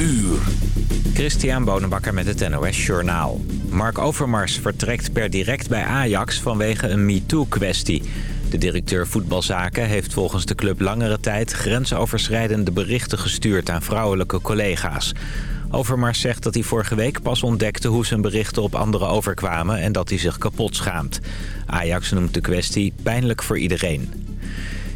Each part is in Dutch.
uur. Christian Bonenbakker met het NOS Journaal. Mark Overmars vertrekt per direct bij Ajax vanwege een MeToo-kwestie. De directeur voetbalzaken heeft volgens de club langere tijd... grensoverschrijdende berichten gestuurd aan vrouwelijke collega's. Overmars zegt dat hij vorige week pas ontdekte hoe zijn berichten op anderen overkwamen... en dat hij zich kapot schaamt. Ajax noemt de kwestie pijnlijk voor iedereen.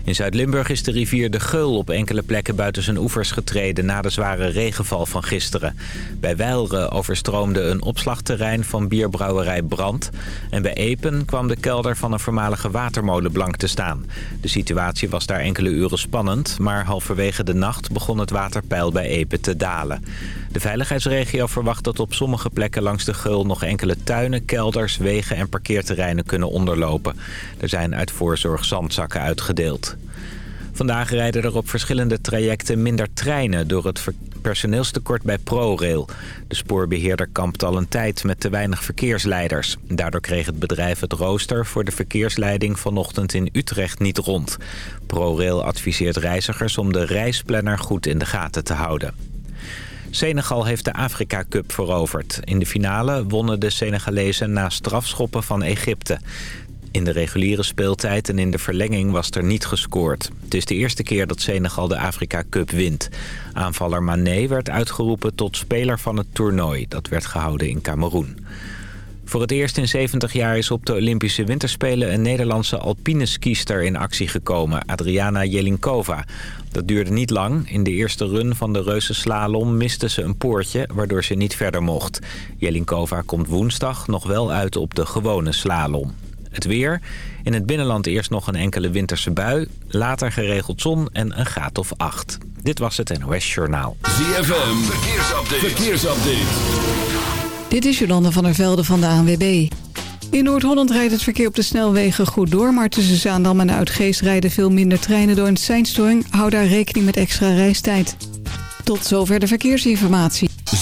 In Zuid-Limburg is de rivier de Geul op enkele plekken buiten zijn oevers getreden na de zware regenval van gisteren. Bij Weilre overstroomde een opslagterrein van bierbrouwerij Brand. En bij Epen kwam de kelder van een voormalige watermolen blank te staan. De situatie was daar enkele uren spannend, maar halverwege de nacht begon het waterpeil bij Epen te dalen. De veiligheidsregio verwacht dat op sommige plekken langs de Geul nog enkele tuinen, kelders, wegen en parkeerterreinen kunnen onderlopen. Er zijn uit voorzorg zandzakken uitgedeeld. Vandaag rijden er op verschillende trajecten minder treinen door het personeelstekort bij ProRail. De spoorbeheerder kampt al een tijd met te weinig verkeersleiders. Daardoor kreeg het bedrijf het rooster voor de verkeersleiding vanochtend in Utrecht niet rond. ProRail adviseert reizigers om de reisplanner goed in de gaten te houden. Senegal heeft de Afrika Cup veroverd. In de finale wonnen de Senegalezen na strafschoppen van Egypte. In de reguliere speeltijd en in de verlenging was er niet gescoord. Het is de eerste keer dat Senegal de Afrika Cup wint. Aanvaller Mané werd uitgeroepen tot speler van het toernooi. Dat werd gehouden in Cameroen. Voor het eerst in 70 jaar is op de Olympische Winterspelen... een Nederlandse alpine skiester in actie gekomen, Adriana Jelinkova. Dat duurde niet lang. In de eerste run van de reuzenslalom miste ze een poortje... waardoor ze niet verder mocht. Jelinkova komt woensdag nog wel uit op de gewone slalom. Het weer. In het binnenland eerst nog een enkele winterse bui. Later geregeld zon en een graad of acht. Dit was het NOS Journaal. ZFM, verkeersupdate. verkeersupdate. Dit is Jolanda van der Velde van de ANWB. In Noord-Holland rijdt het verkeer op de snelwegen goed door... maar tussen Zaandam en Uitgeest rijden veel minder treinen door een seinstoring. Hou daar rekening met extra reistijd. Tot zover de verkeersinformatie.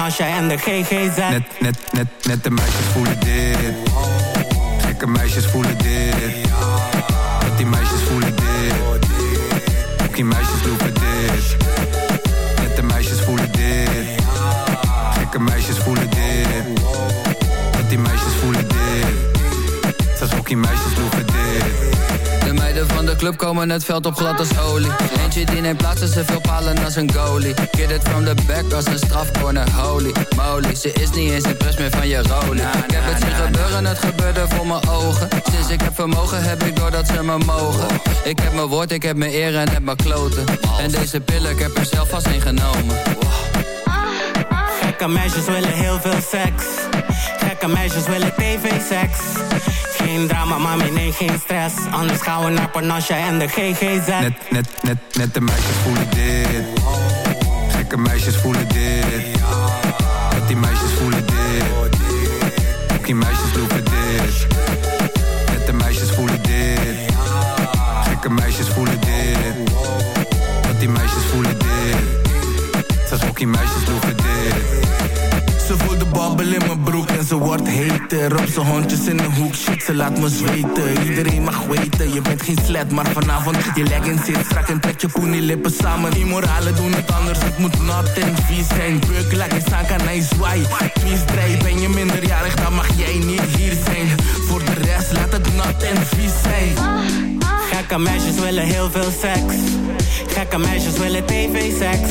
Panasja en de GGZ. Net, net, net, net de meisjes voelen dit. Gekke meisjes voelen dit. Net die meisjes voelen dit. Ook die meisjes lopen dit. Net de meisjes voelen dit. Gekke meisjes voelen dit. Net die meisjes voelen dit. Zelfs ook die meisjes club komen het veld op glad als olie. Eentje die neemt plaats en ze veel palen als een goalie. Get it from the back als een strafcorner, holy moly. Ze is niet eens impress meer van je rolie. Ik heb het zien gebeuren, het gebeurde voor mijn ogen. Sinds ik heb vermogen heb ik door dat ze me mogen. Ik heb mijn woord, ik heb mijn eer en heb mijn kloten. En deze pillen, ik heb er zelf vast in genomen. Gekke meisjes willen heel veel seks. Gekke meisjes willen tv-seks. Geen drama, mami, nee, geen stress. Anders gaan we naar Panasja en de GGZ. Net, net, net, net de meisjes voelen dit. Gekke meisjes voelen dit. Net die meisjes voelen dit. Ook die meisjes lopen wordt heter Op zijn hondjes in de hoek, shit, ze laat me zweten. Iedereen mag weten, je bent geen slet Maar vanavond, je leggings zit strak en trek je poenie lippen samen. Immoralen doen het anders, het moet nat en vies zijn. Beuk, laat je staan, kan hij zwaai. Vies draai, ben je minderjarig, dan mag jij niet hier zijn. Voor de rest, laat het nat en vies zijn. Gekke meisjes willen heel veel seks. Gekke meisjes willen tv-seks.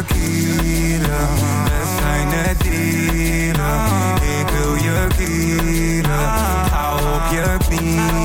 je kieren, we zijn net dieren. Ik wil je kieren, ga op je knieën.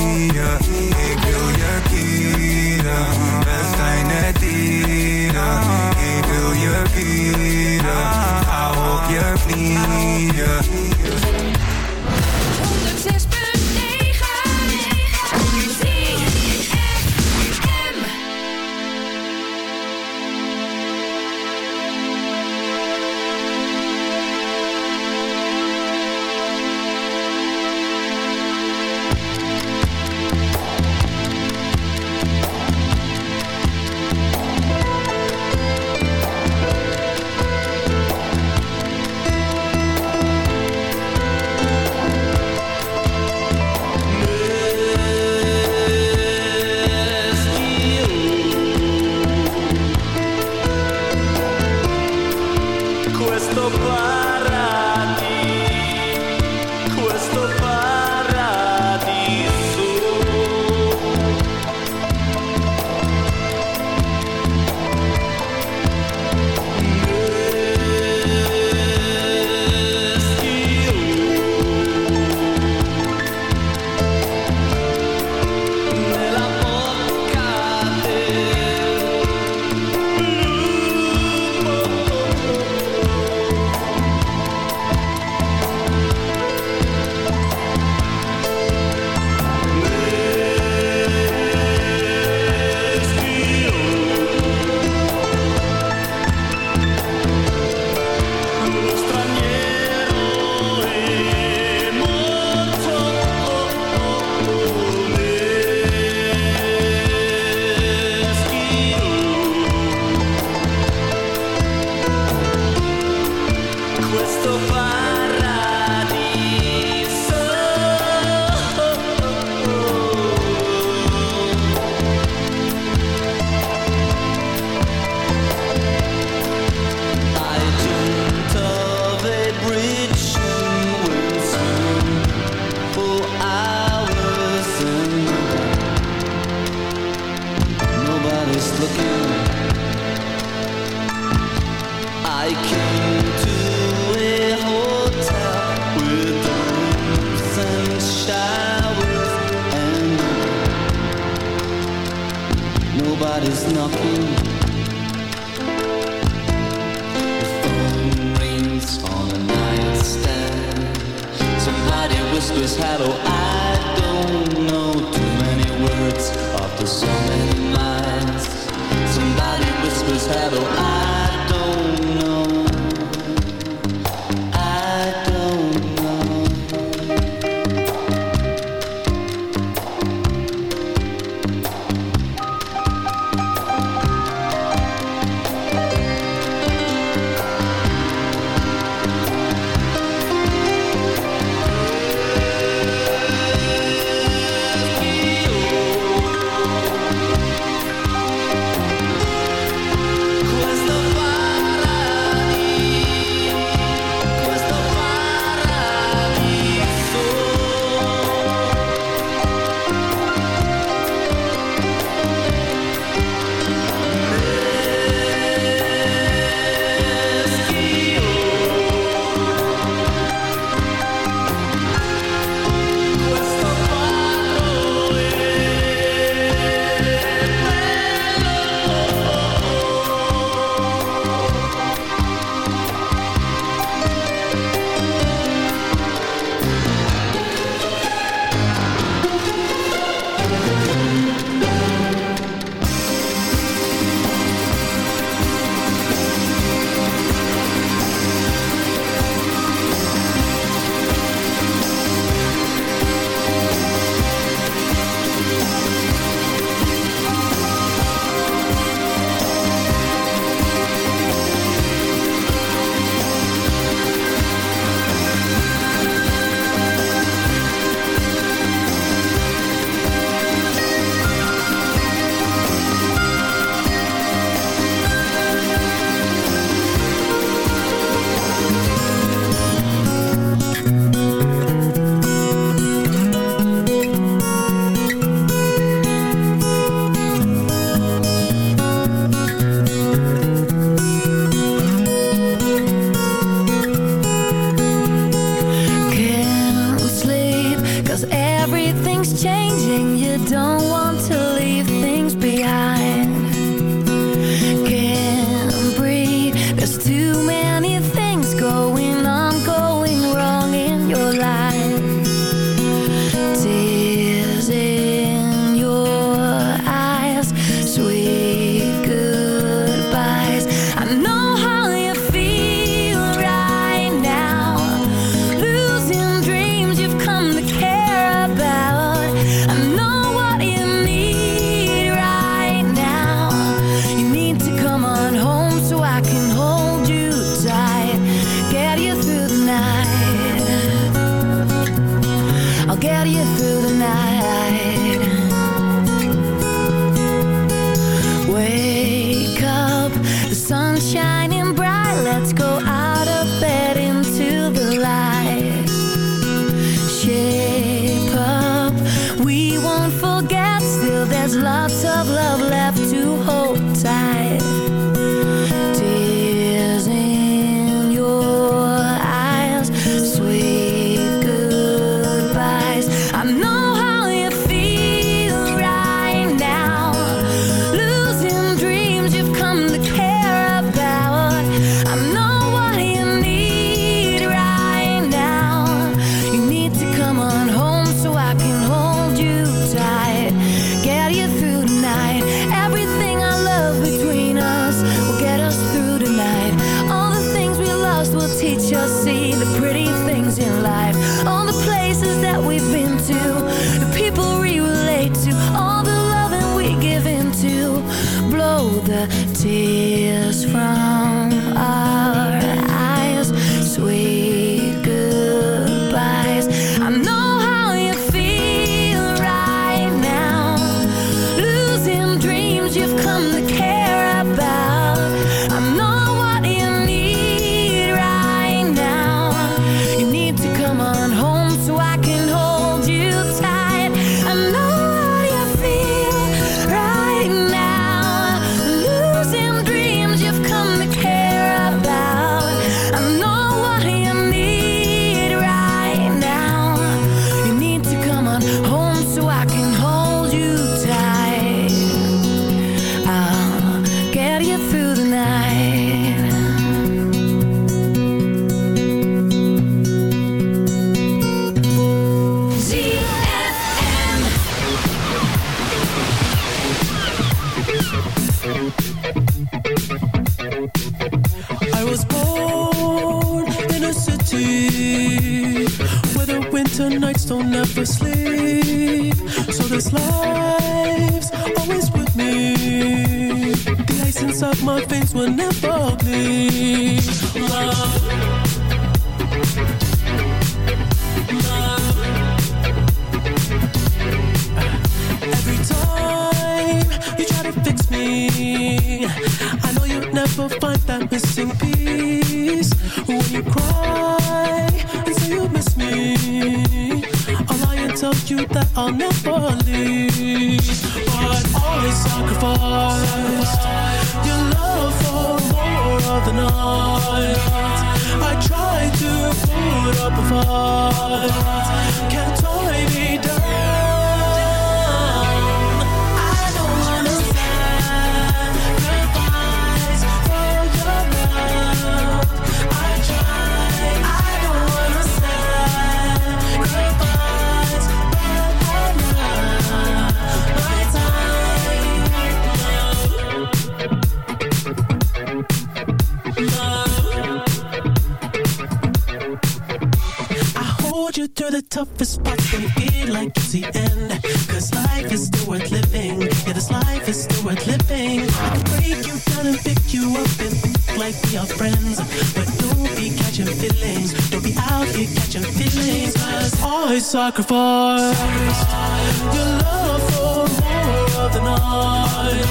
like it's the end. Cause life is still worth living. Yeah, this life is still worth living. Break you down and pick you up like we are friends. But don't be catching feelings. Don't be out here catching feelings. Cause always sacrifice, sacrifice your love for more of the night.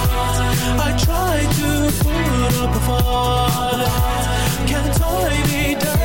I tried to put up a fight. Can't I be done?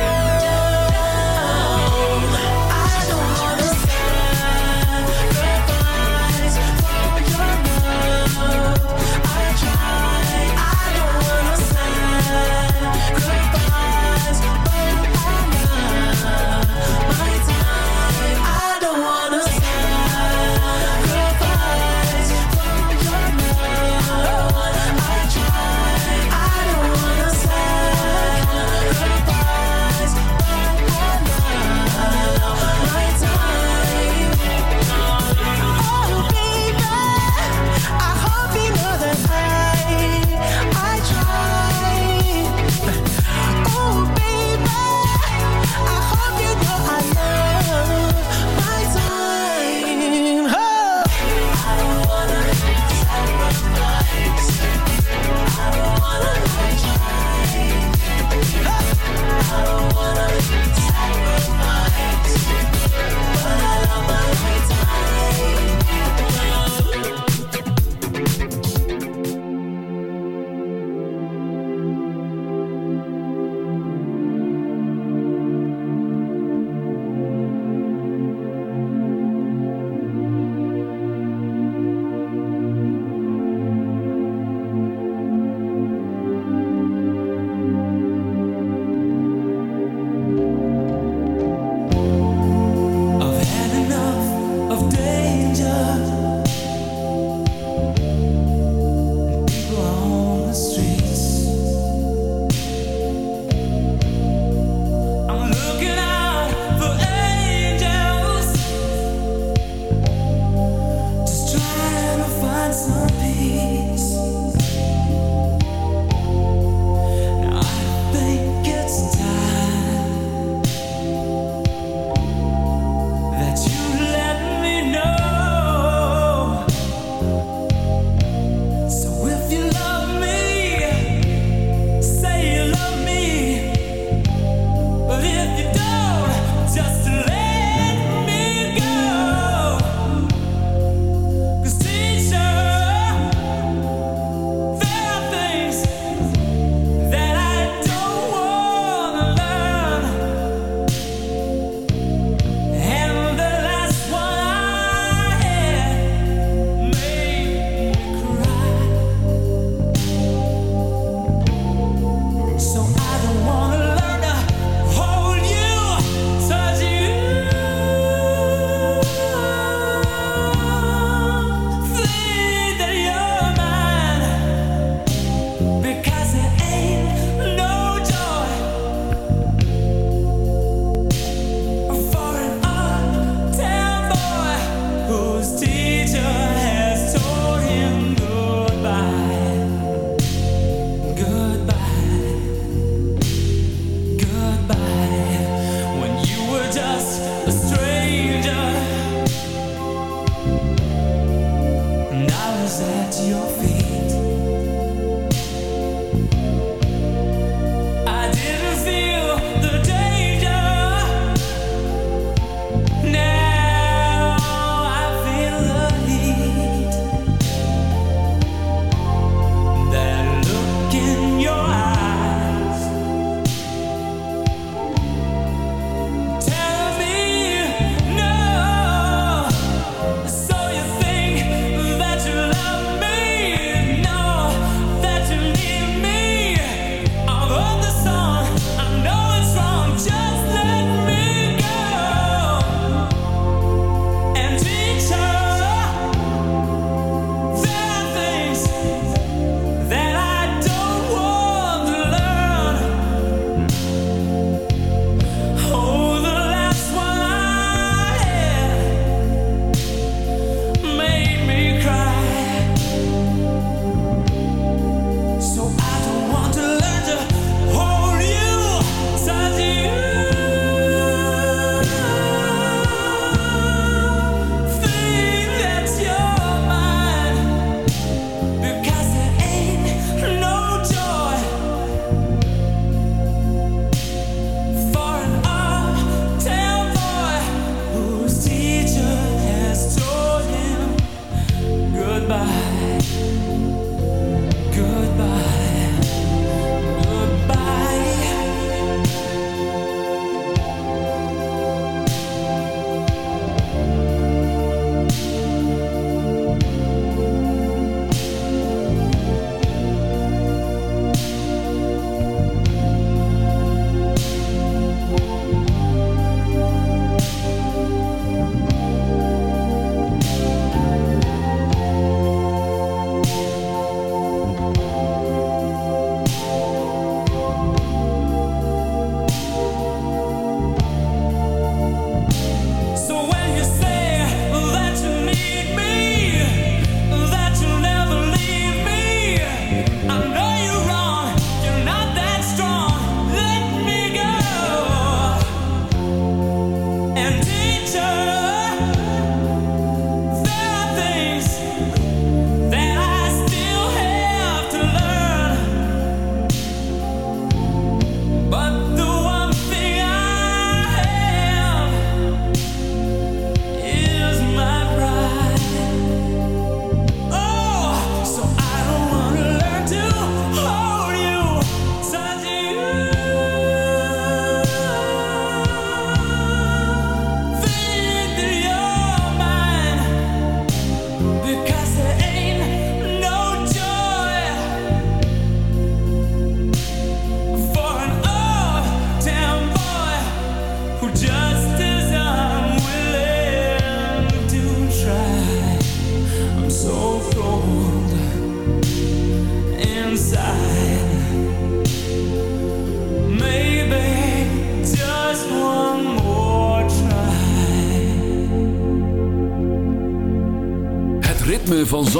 at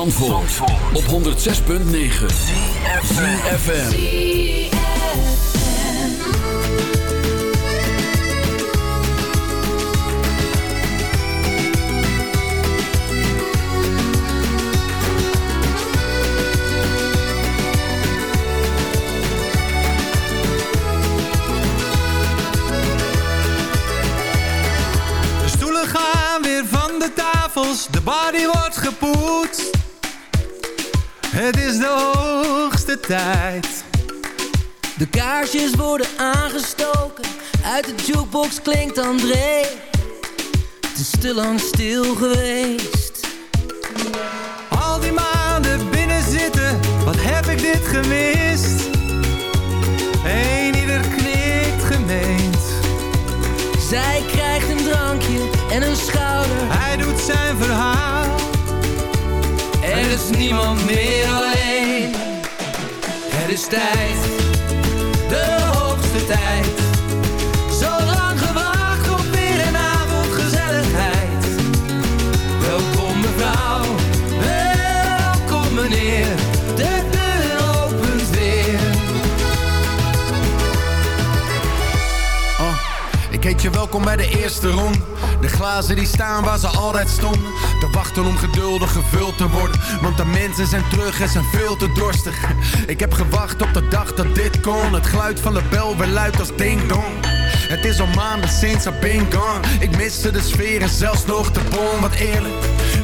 van Zandvoort, op 106.9 CFFM De stoelen gaan weer van de tafels, de body wordt gepoetst. Het is de hoogste tijd. De kaarsjes worden aangestoken, uit de jukebox klinkt André. Het is te lang stil geweest. Al die maanden binnen zitten, wat heb ik dit gemist? Eén ieder knikt gemeend. Zij krijgt een drankje en een schouder. Hij doet zijn verhaal. Er is niemand meer alleen. Het is tijd, de hoogste tijd. Zo lang gewacht op weer een avondgezelligheid. Welkom mevrouw, welkom meneer. De deur opent weer. Oh, ik heet je welkom bij de eerste ronde. Glazen die staan waar ze altijd stonden. Te wachten om geduldig gevuld te worden. Want de mensen zijn terug en zijn veel te dorstig. Ik heb gewacht op de dag dat dit kon. Het geluid van de bel weer luidt als ding dong. Het is al maanden sinds I've been gone. Ik miste de sfeer en zelfs nog de bon. Wat eerlijk,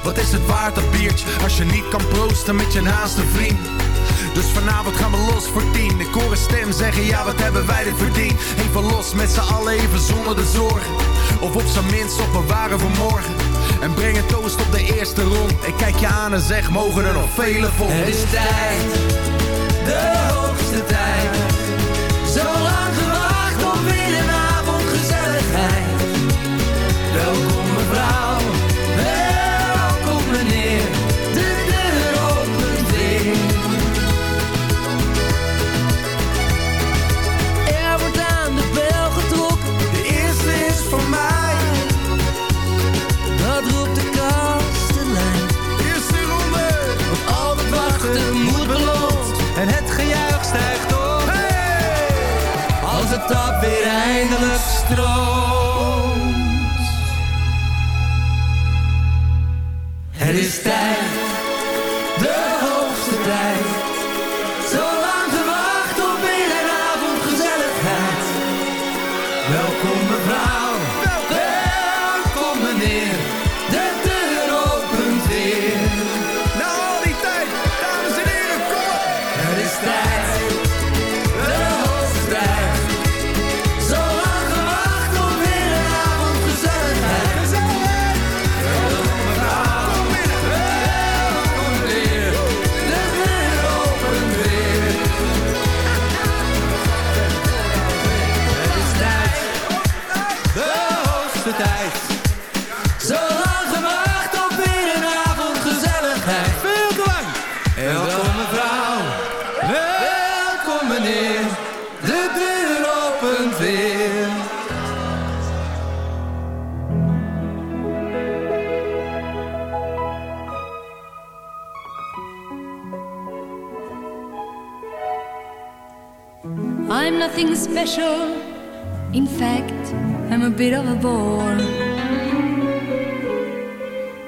wat is het waard dat biertje? Als je niet kan proosten met je naaste vriend. Dus vanavond gaan we los voor tien. Ik hoor een stem zeggen, ja wat hebben wij dit verdiend. Even los met z'n allen, even zonder de zorgen. Of op zijn minst op bewaren voor morgen. En breng een toast op de eerste rond. Ik kijk je aan en zeg, mogen er nog vele volgen. Het is tijd, de hoogste tijd.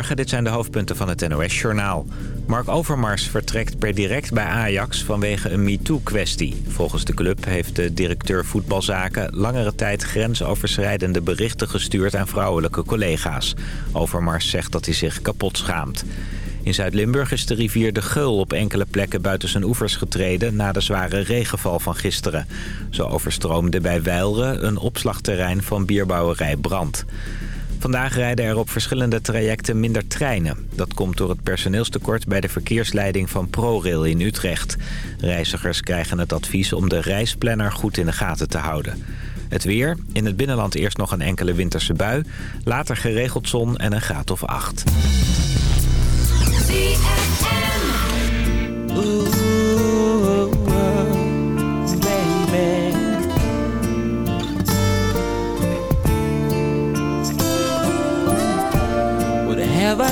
Dit zijn de hoofdpunten van het NOS-journaal. Mark Overmars vertrekt per direct bij Ajax vanwege een MeToo-kwestie. Volgens de club heeft de directeur voetbalzaken langere tijd grensoverschrijdende berichten gestuurd aan vrouwelijke collega's. Overmars zegt dat hij zich kapot schaamt. In Zuid-Limburg is de rivier de Geul op enkele plekken buiten zijn oevers getreden... na de zware regenval van gisteren. Zo overstroomde bij Weilre een opslagterrein van bierbouwerij Brand. Vandaag rijden er op verschillende trajecten minder treinen. Dat komt door het personeelstekort bij de verkeersleiding van ProRail in Utrecht. Reizigers krijgen het advies om de reisplanner goed in de gaten te houden. Het weer. In het binnenland eerst nog een enkele winterse bui. Later geregeld zon en een graad of acht.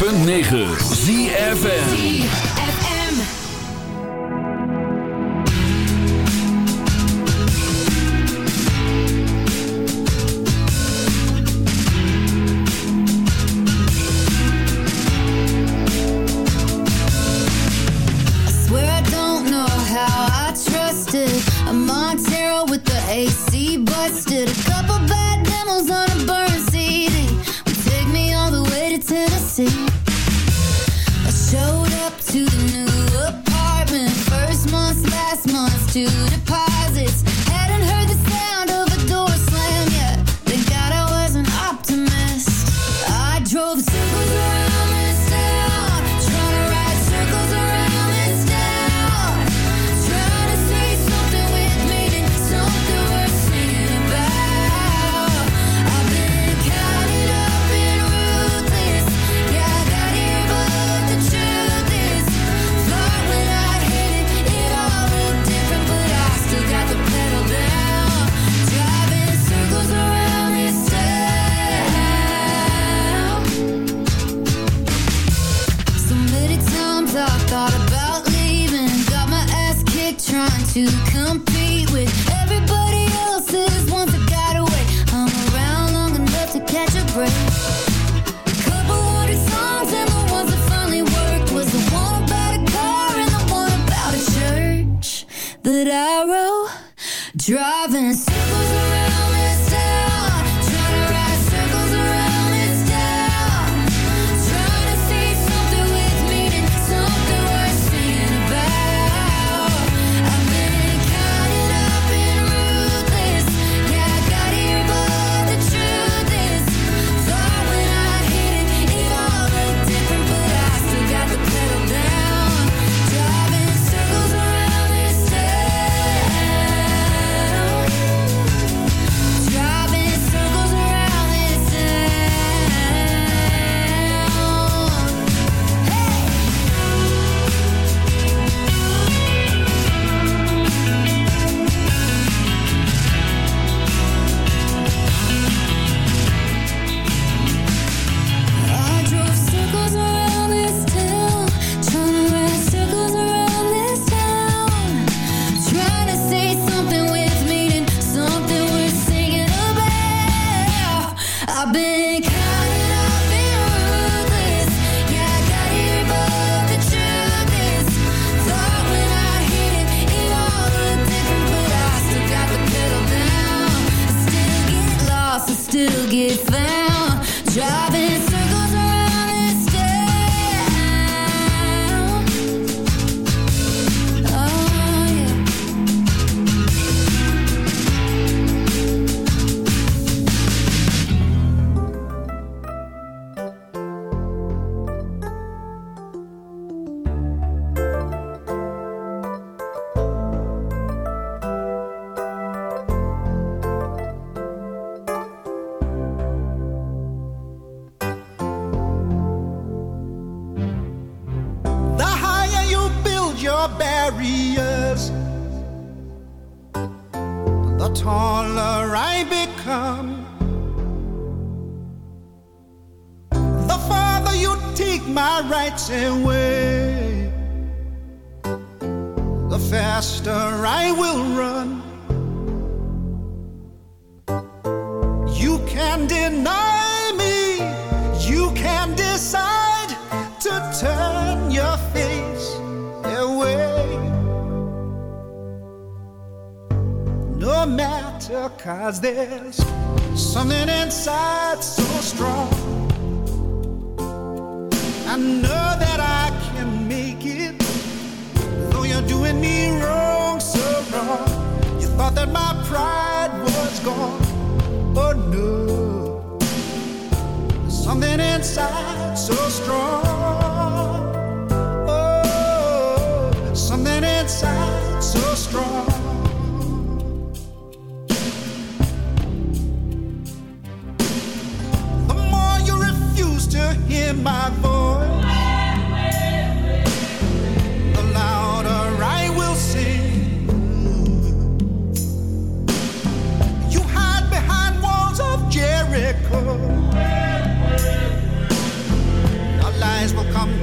.9 that my pride was gone. Oh no, something inside so strong. Oh, something inside so strong. The more you refuse to hear my voice,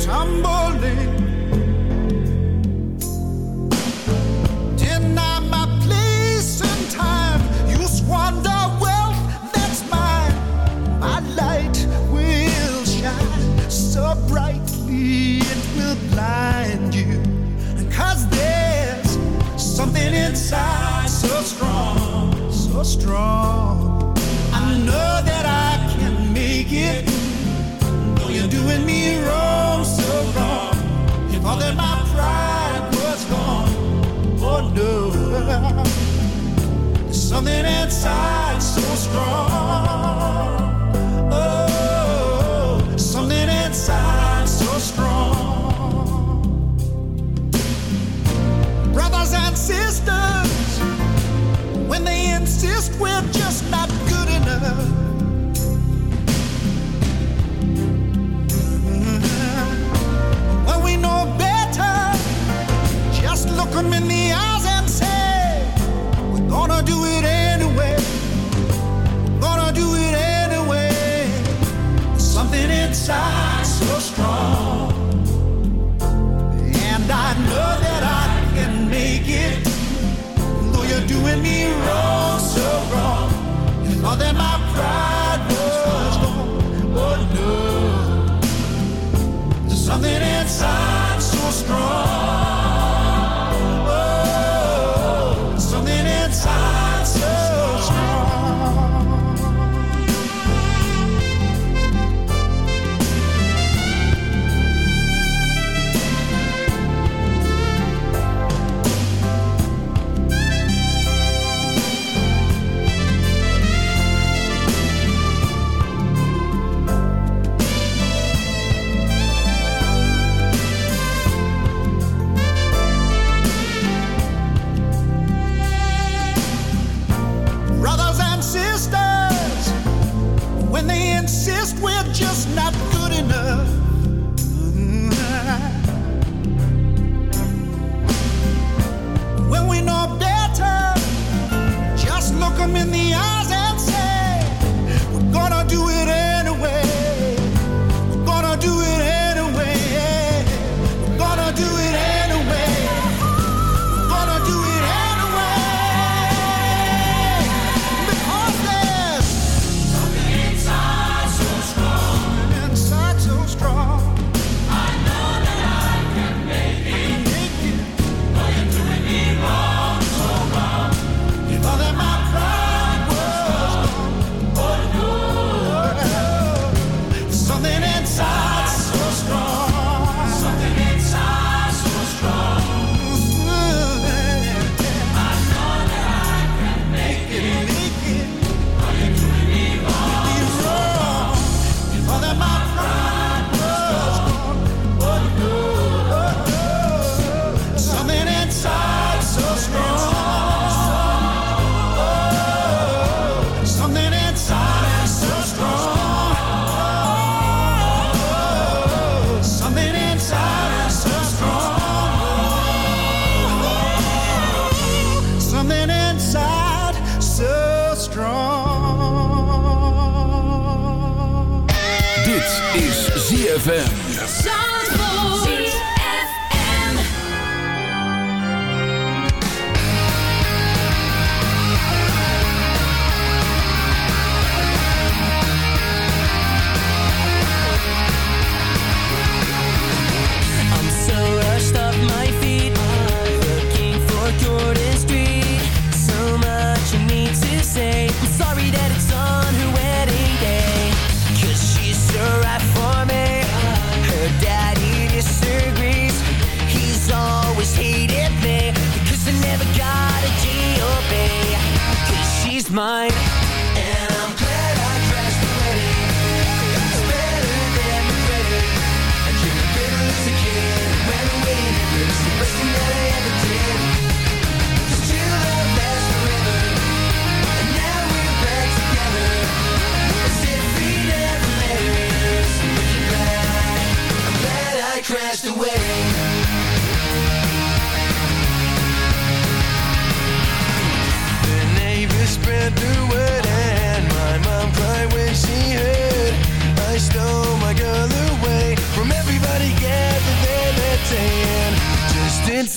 tumbling. Deny my place time. You squander wealth that's mine. My light will shine so brightly it will blind you. Cause there's something inside so strong, so strong. I know that I can make it. Though you're doing me wrong. Thought that my pride was gone. Oh no. There's something inside so strong. Inside so strong. And I know that I can make it. Though you're doing me wrong, so wrong. You thought that my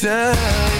time